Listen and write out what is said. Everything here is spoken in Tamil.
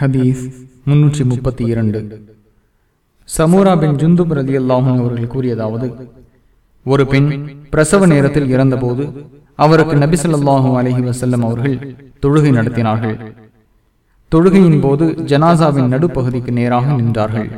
ஹதீஸ் முன்னூற்றி முப்பத்தி இரண்டு. சமூரா பின் ஜுந்துப் ரதி அல்லாஹன் அவர்கள் கூறியதாவது ஒரு பெண் பிரசவ நேரத்தில் இறந்தபோது அவருக்கு நபிசல்லாஹூ அலஹி வசல்லம் அவர்கள் தொழுகை நடத்தினார்கள். தொழுகையின் போது ஜனாசாவின் நடுப்பகுதிக்கு நேராக நின்றார்கள்.